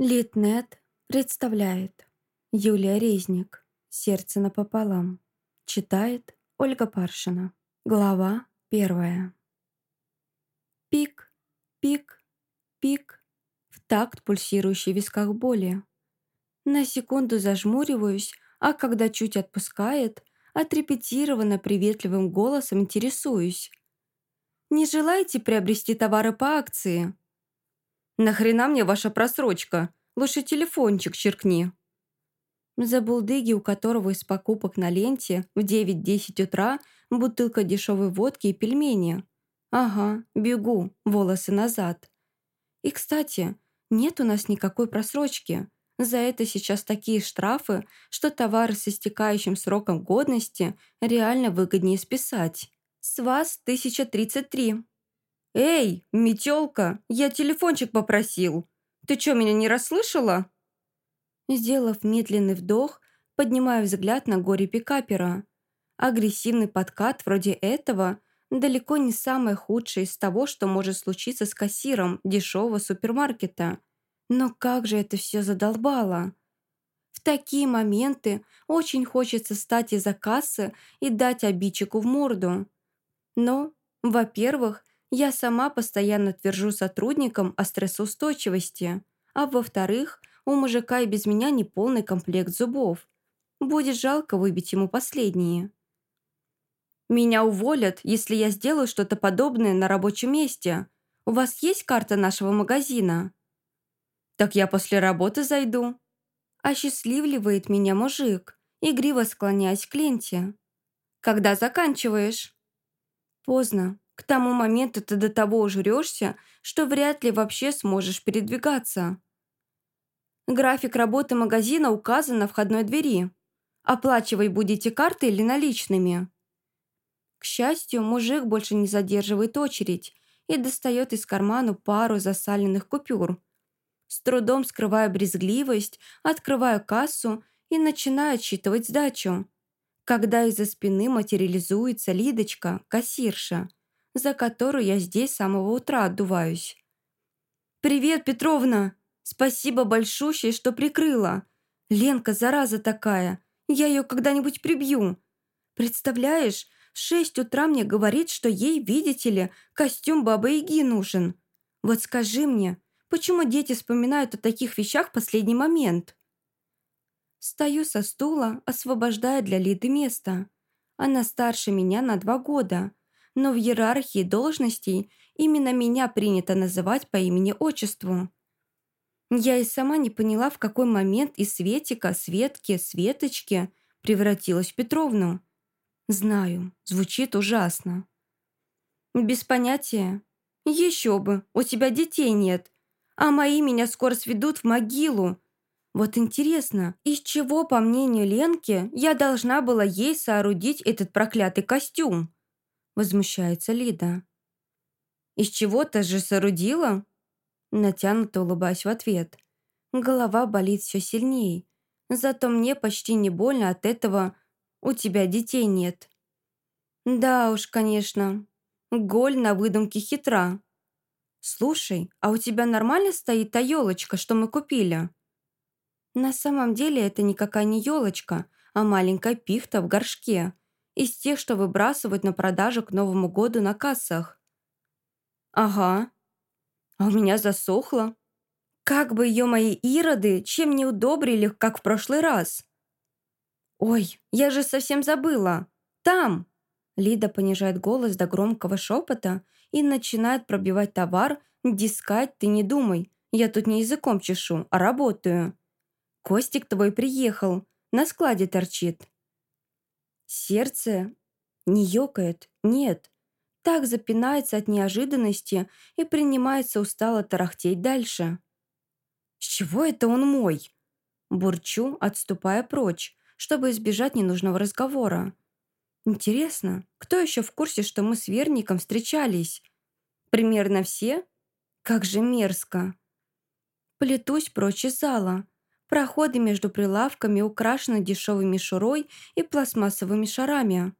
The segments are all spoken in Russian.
Литнет представляет. Юлия Резник. «Сердце напополам» Читает Ольга Паршина. Глава первая. Пик, пик, пик. В такт пульсирующей в висках боли. На секунду зажмуриваюсь, а когда чуть отпускает, отрепетированно приветливым голосом интересуюсь. «Не желаете приобрести товары по акции?» «Нахрена мне ваша просрочка? Лучше телефончик черкни». За булдыги, у которого из покупок на ленте в 9-10 утра бутылка дешевой водки и пельмени. Ага, бегу, волосы назад. И, кстати, нет у нас никакой просрочки. За это сейчас такие штрафы, что товары с истекающим сроком годности реально выгоднее списать. С вас 1033. «Эй, метелка, я телефончик попросил. Ты что, меня не расслышала?» Сделав медленный вдох, поднимаю взгляд на горе пикапера. Агрессивный подкат вроде этого далеко не самое худшее из того, что может случиться с кассиром дешевого супермаркета. Но как же это все задолбало! В такие моменты очень хочется стать из-за кассы и дать обидчику в морду. Но, во-первых, я сама постоянно твержу сотрудникам о стрессоустойчивости, а во-вторых, у мужика и без меня не полный комплект зубов. Будет жалко выбить ему последние. Меня уволят, если я сделаю что-то подобное на рабочем месте. У вас есть карта нашего магазина? Так я после работы зайду. Осчастливливает меня мужик, игриво склоняясь к ленте. Когда заканчиваешь? Поздно. К тому моменту ты до того ужрешься, что вряд ли вообще сможешь передвигаться. График работы магазина указан на входной двери. Оплачивать будете картой или наличными. К счастью, мужик больше не задерживает очередь и достает из кармана пару засаленных купюр. С трудом скрывая брезгливость, открываю кассу и начинаю отсчитывать сдачу. Когда из-за спины материализуется Лидочка, кассирша – за которую я здесь с самого утра отдуваюсь. «Привет, Петровна! Спасибо большущее, что прикрыла. Ленка, зараза такая, я ее когда-нибудь прибью. Представляешь, в шесть утра мне говорит, что ей, видите ли, костюм Бабы-Яги нужен. Вот скажи мне, почему дети вспоминают о таких вещах в последний момент?» Стою со стула, освобождая для Лиды место. Она старше меня на два года, но в иерархии должностей именно меня принято называть по имени-отчеству. Я и сама не поняла, в какой момент из Светика, Светки, Светочки превратилась в Петровну. Знаю, звучит ужасно. Без понятия. Еще бы, у тебя детей нет, а мои меня скоро сведут в могилу. Вот интересно, из чего, по мнению Ленки, я должна была ей соорудить этот проклятый костюм? Возмущается Лида. «Из чего-то же соорудила?» Натянуто улыбаюсь в ответ. Голова болит все сильнее. Зато мне почти не больно от этого «у тебя детей нет». «Да уж, конечно. Голь на выдумке хитра. Слушай, а у тебя нормально стоит та елочка, что мы купили?» На самом деле это никакая не елочка, а маленькая пихта в горшке – из тех, что выбрасывают на продажу к Новому году на кассах. Ага. А у меня засохло. Как бы ее мои ироды чем не удобрили, как в прошлый раз. Ой, я же совсем забыла. Там. Лида понижает голос до громкого шепота и начинает пробивать товар. Дискать ты не думай. Я тут не языком чешу, а работаю. Костик твой приехал. На складе торчит. Сердце не ёкает, нет. Так запинается от неожиданности и принимается устало тарахтеть дальше. «С чего это он мой?» Бурчу, отступая прочь, чтобы избежать ненужного разговора. «Интересно, кто еще в курсе, что мы с Верником встречались? Примерно все? Как же мерзко!» Плетусь прочь из зала, Проходы между прилавками украшены дешевой мишурой и пластмассовыми шарами.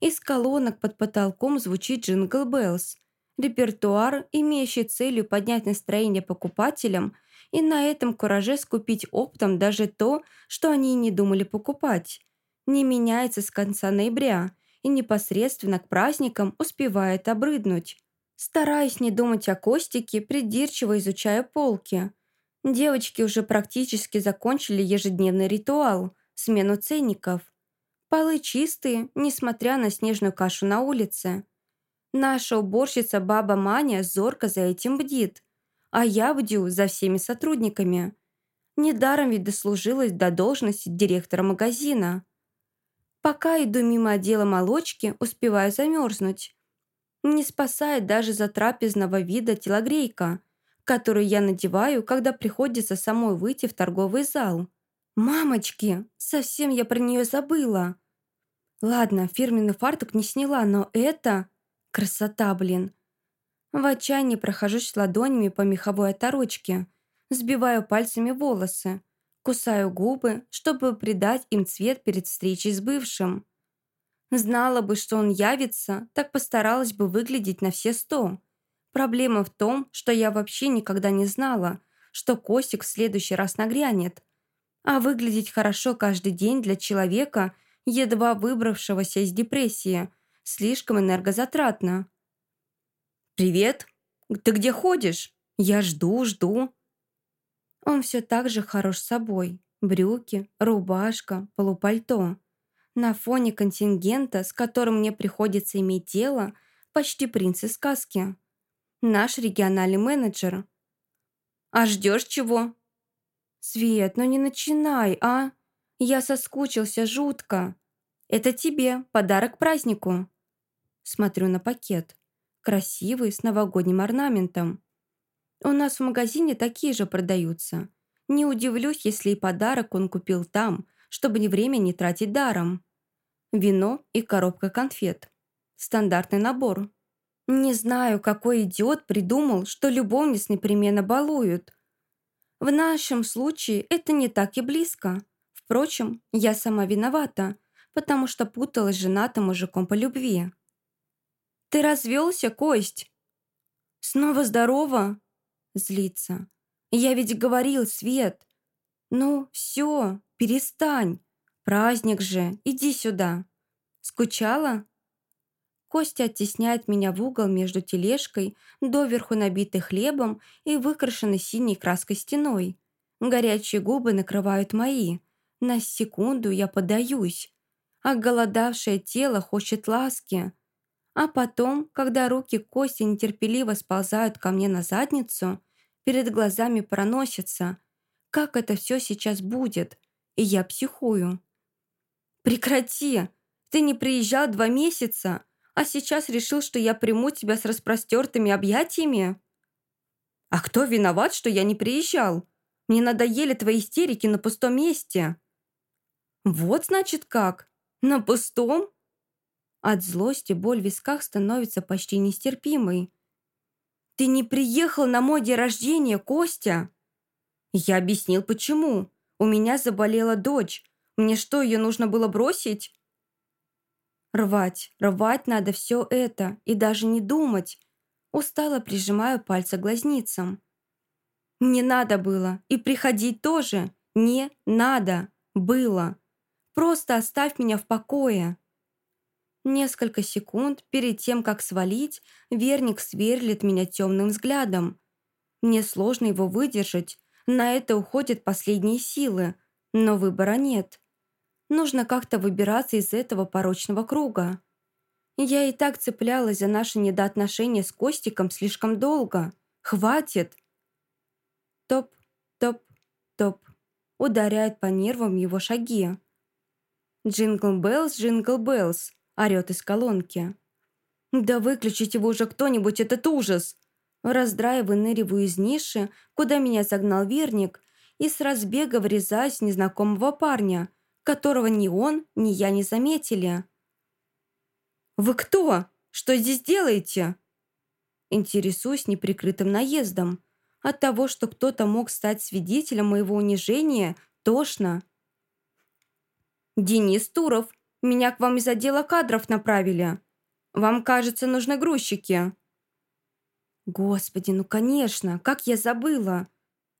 Из колонок под потолком звучит «Jingle Bells», репертуар, имеющий целью поднять настроение покупателям и на этом кураже скупить оптом даже то, что они и не думали покупать. Не меняется с конца ноября и непосредственно к праздникам успевает обрыднуть. Стараюсь не думать о Костике, придирчиво изучая полки. Девочки уже практически закончили ежедневный ритуал – смену ценников. Полы чистые, несмотря на снежную кашу на улице. Наша уборщица баба Маня зорко за этим бдит, а я бдю за всеми сотрудниками. Недаром ведь дослужилась до должности директора магазина. Пока иду мимо отдела молочки, успеваю замерзнуть. Не спасает даже за трапезного вида телогрейка, которую я надеваю, когда приходится самой выйти в торговый зал. Мамочки, совсем я про нее забыла. Ладно, фирменный фартук не сняла, но это... Красота, блин. В отчаянии прохожусь ладонями по меховой оторочке, сбиваю пальцами волосы, кусаю губы, чтобы придать им цвет перед встречей с бывшим. Знала бы, что он явится, так постаралась бы выглядеть на все сто. Проблема в том, что я вообще никогда не знала, что Костик в следующий раз нагрянет. А выглядеть хорошо каждый день для человека, едва выбравшегося из депрессии, слишком энергозатратно. «Привет! Ты где ходишь? Я жду, жду». Он все так же хорош собой. Брюки, рубашка, полупальто. На фоне контингента, с которым мне приходится иметь дело, почти принц из сказки. Наш региональный менеджер. «А ждешь чего?» «Свет, ну не начинай, а? Я соскучился жутко. Это тебе, подарок празднику». Смотрю на пакет. Красивый, с новогодним орнаментом. У нас в магазине такие же продаются. Не удивлюсь, если и подарок он купил там, чтобы ни время не тратить даром. Вино и коробка конфет. Стандартный набор. Не знаю, какой идиот придумал, что любовниц непременно балуют. В нашем случае это не так и близко. Впрочем, я сама виновата, потому что путалась с женатым мужиком по любви. «Ты развелся, Кость?» «Снова здорово?» Злится. «Я ведь говорил, Свет!» «Ну, все, перестань. Праздник же, иди сюда». «Скучала?» Костя оттесняет меня в угол между тележкой, доверху набитой хлебом и выкрашенной синей краской стеной. Горячие губы накрывают мои. На секунду я подаюсь. А голодавшее тело хочет ласки. А потом, когда руки Кости нетерпеливо сползают ко мне на задницу, перед глазами проносится, как это все сейчас будет, и я психую. «Прекрати! Ты не приезжал два месяца, а сейчас решил, что я приму тебя с распростертыми объятиями?» «А кто виноват, что я не приезжал? Мне надоели твои истерики на пустом месте». «Вот, значит, как? На пустом?» От злости боль в висках становится почти нестерпимой. «Ты не приехал на мой день рождения, Костя!» Я объяснил, почему. У меня заболела дочь, мне что, ее нужно было бросить? Рвать, рвать надо все это и даже не думать. Устало прижимаю пальцы глазницам. Не надо было. И приходить тоже. Не надо. Было. Просто оставь меня в покое. Несколько секунд перед тем, как свалить, Верник сверлит меня темным взглядом. Мне сложно его выдержать. На это уходят последние силы. Но выбора нет. Нужно как-то выбираться из этого порочного круга. Я и так цеплялась за наши недоотношения с Костиком слишком долго. Хватит! Топ, топ, топ. Ударяет по нервам его шаги. «Jingle Bells, Jingle Bells», орёт из колонки. «Да выключите его уже кто-нибудь этот ужас!» Раздраив выныриваю из ниши, куда меня загнал верник, и с разбега врезаюсь в незнакомого парня – которого ни он, ни я не заметили. «Вы кто? Что здесь делаете?» Интересуюсь неприкрытым наездом. От того, что кто-то мог стать свидетелем моего унижения, тошно. «Денис Туров, меня к вам из отдела кадров направили. Вам, кажется, нужны грузчики». «Господи, ну конечно, как я забыла!»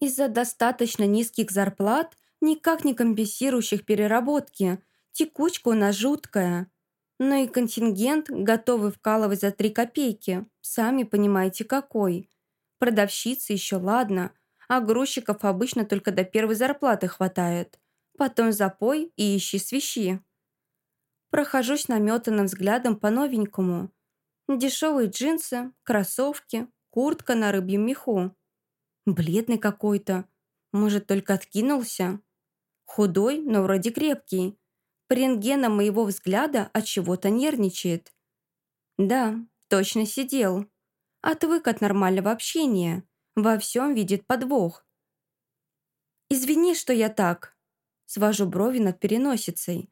Из-за достаточно низких зарплат, никак не компенсирующих переработки, текучка у нас жуткая. Но и контингент, готовый вкалывать за три копейки, сами понимаете какой. Продавщицы еще ладно, а грузчиков обычно только до первой зарплаты хватает. Потом запой и ищи свищи. Прохожусь наметанным взглядом по новенькому. Дешевые джинсы, кроссовки, куртка на рыбьем меху. Бледный какой-то. Может, только откинулся? Худой, но вроде крепкий. По рентгенам моего взгляда от чего-то нервничает. Да, точно сидел. Отвык от нормального общения. Во всем видит подвох. «Извини, что я так», — свожу брови над переносицей.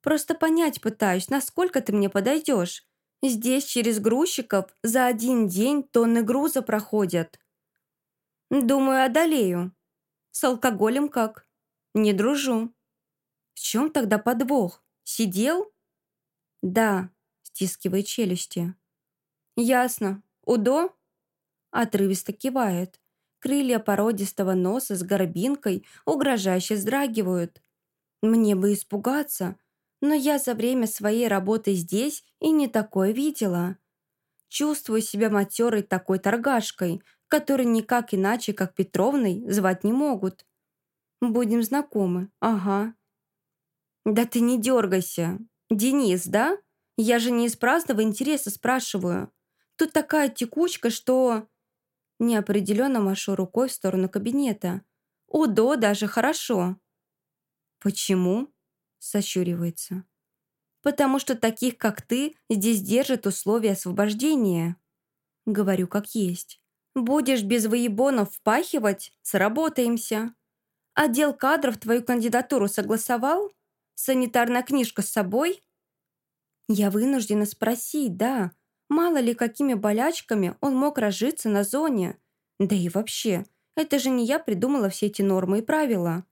«Просто понять пытаюсь, насколько ты мне подойдешь. Здесь через грузчиков за один день тонны груза проходят». «Думаю, одолею. С алкоголем как?» «Не дружу». «В чем тогда подвох? Сидел?» «Да», — стискивает челюсти. «Ясно. Удо?» Отрывисто кивает. Крылья породистого носа с горбинкой угрожающе вздрагивают. Мне бы испугаться, но я за время своей работы здесь и не такое видела. Чувствую себя матерой такой торгашкой, которой никак иначе, как Петровной, звать не могут. Будем знакомы, ага. Да ты не дергайся. Денис, да? Я же не из праздного интереса спрашиваю. Тут такая текучка, что... Неопределенно машу рукой в сторону кабинета. «Удо даже хорошо». «Почему?» – сощуривается. «Потому что таких, как ты, здесь держат условия освобождения». Говорю, как есть. «Будешь без воебонов впахивать? Сработаемся». «Отдел кадров твою кандидатуру согласовал? Санитарная книжка с собой?» Я вынуждена спросить, да, Мало ли, какими болячками он мог разжиться на зоне. Да и вообще, это же не я придумала все эти нормы и правила.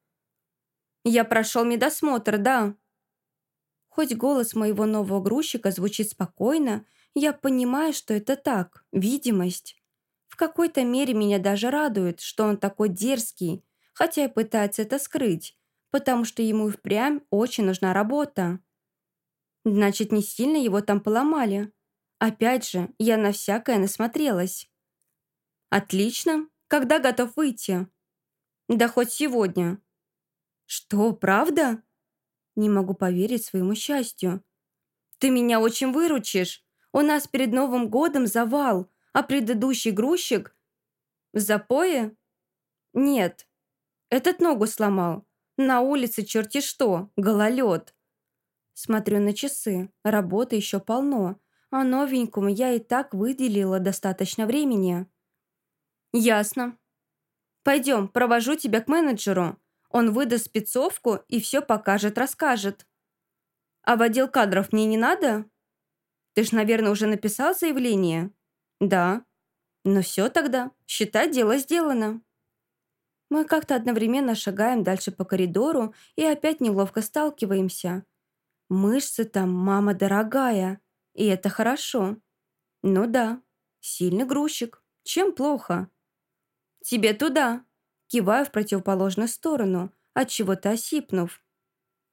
«Я прошел медосмотр, да». Хоть голос моего нового грузчика звучит спокойно, я понимаю, что это так, видимость. В какой-то мере меня даже радует, что он такой дерзкий, хотя и пытается это скрыть, потому что ему впрямь очень нужна работа. Значит, не сильно его там поломали. Опять же, я на всякое насмотрелась. Отлично. Когда готов выйти? Да хоть сегодня. Что, правда? Не могу поверить своему счастью. Ты меня очень выручишь. У нас перед Новым годом завал, а предыдущий грузчик... В запое? Нет. Этот ногу сломал. На улице черти что, гололед. Смотрю на часы. Работы еще полно а новенькому я и так выделила достаточно времени». «Ясно. Пойдем, провожу тебя к менеджеру. Он выдаст спецовку и все покажет-расскажет. А в отдел кадров мне не надо? Ты ж, наверное, уже написал заявление?» «Да». «Ну все тогда, считай, дело сделано». Мы как-то одновременно шагаем дальше по коридору и опять неловко сталкиваемся. Мышцы там, мама дорогая. И это хорошо. Ну да, сильный грузчик. Чем плохо? Тебе туда. Киваю в противоположную сторону, от чего-то осипнув.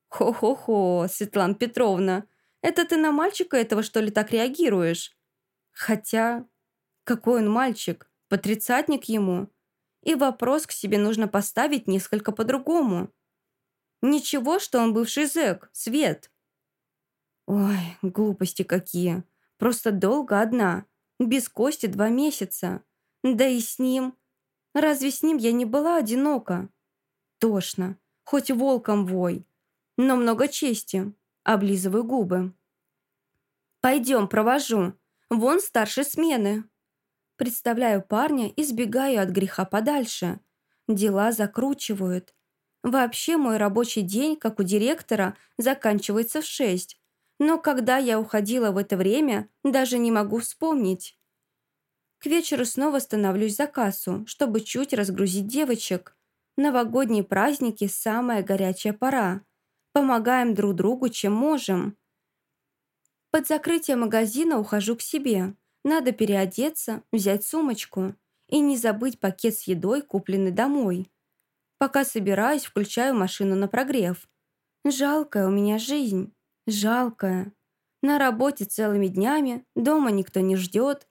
Хо-хо-хо, Светлана Петровна, это ты на мальчика этого, что ли, так реагируешь? Хотя, какой он мальчик, потрицатник ему. И вопрос к себе нужно поставить несколько по-другому. Ничего, что он бывший зэк, Свет. Ой, глупости какие. Просто долго одна. Без Кости два месяца. Да и с ним. Разве с ним я не была одинока? Тошно. Хоть волком вой. Но много чести. Облизываю губы. Пойдем, провожу. Вон старшей смены. Представляю парня и сбегаю от греха подальше. Дела закручивают. Вообще мой рабочий день, как у директора, заканчивается в шесть но когда я уходила в это время, даже не могу вспомнить. К вечеру снова становлюсь за кассу, чтобы чуть разгрузить девочек. Новогодние праздники – самая горячая пора. Помогаем друг другу, чем можем. Под закрытие магазина ухожу к себе. Надо переодеться, взять сумочку. и не забыть пакет с едой, купленный домой. Пока собираюсь, включаю машину на прогрев. Жалкая у меня жизнь. Жалкая. На работе целыми днями, дома никто не ждет.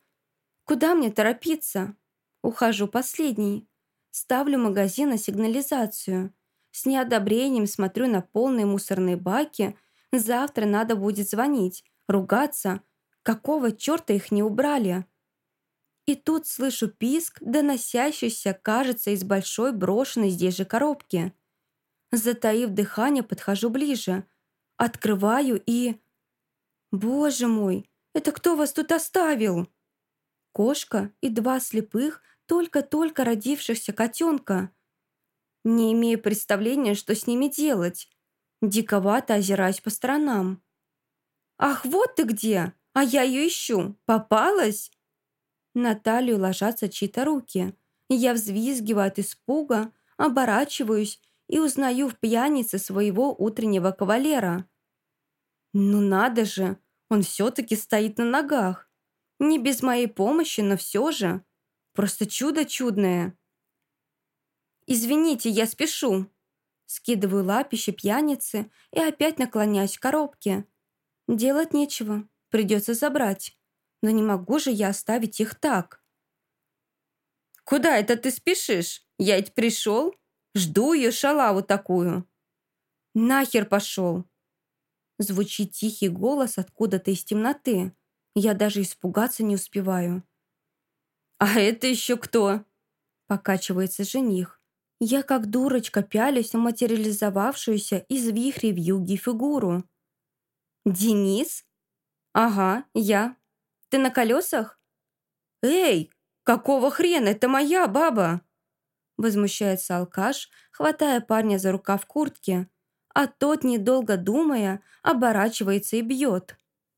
Куда мне торопиться? Ухожу последний. Ставлю магазин на сигнализацию. С неодобрением смотрю на полные мусорные баки. Завтра надо будет звонить, ругаться. Какого черта их не убрали? И тут слышу писк, доносящийся, кажется, из большой брошенной здесь же коробки. Затаив дыхание, подхожу ближе. Открываю и... Боже мой, это кто вас тут оставил? Кошка и два слепых, только-только родившихся котенка. Не имею представления, что с ними делать. Диковато озираюсь по сторонам. «Ах, вот ты где! А я ее ищу! Попалась?» На талию ложатся чьи-то руки. Я взвизгиваю от испуга, оборачиваюсь и узнаю в пьянице своего утреннего кавалера. Ну надо же, он все-таки стоит на ногах. Не без моей помощи, но все же. Просто чудо чудное. «Извините, я спешу». Скидываю лапище пьяницы и опять наклоняюсь к коробке. Делать нечего, придется забрать. Но не могу же я оставить их так. «Куда это ты спешишь? Я ведь пришел. Жду ее шалаву такую». «Нахер пошел!» Звучит тихий голос откуда-то из темноты. Я даже испугаться не успеваю. «А это еще кто?» Покачивается жених. Я как дурочка пялюсь на материализовавшуюся из вихрей в юге фигуру. «Денис?» «Ага, я. Ты на колесах?» «Эй, какого хрена? Это моя баба!» Возмущается алкаш, хватая парня за рукав куртки, а тот, недолго думая, оборачивается и бьет.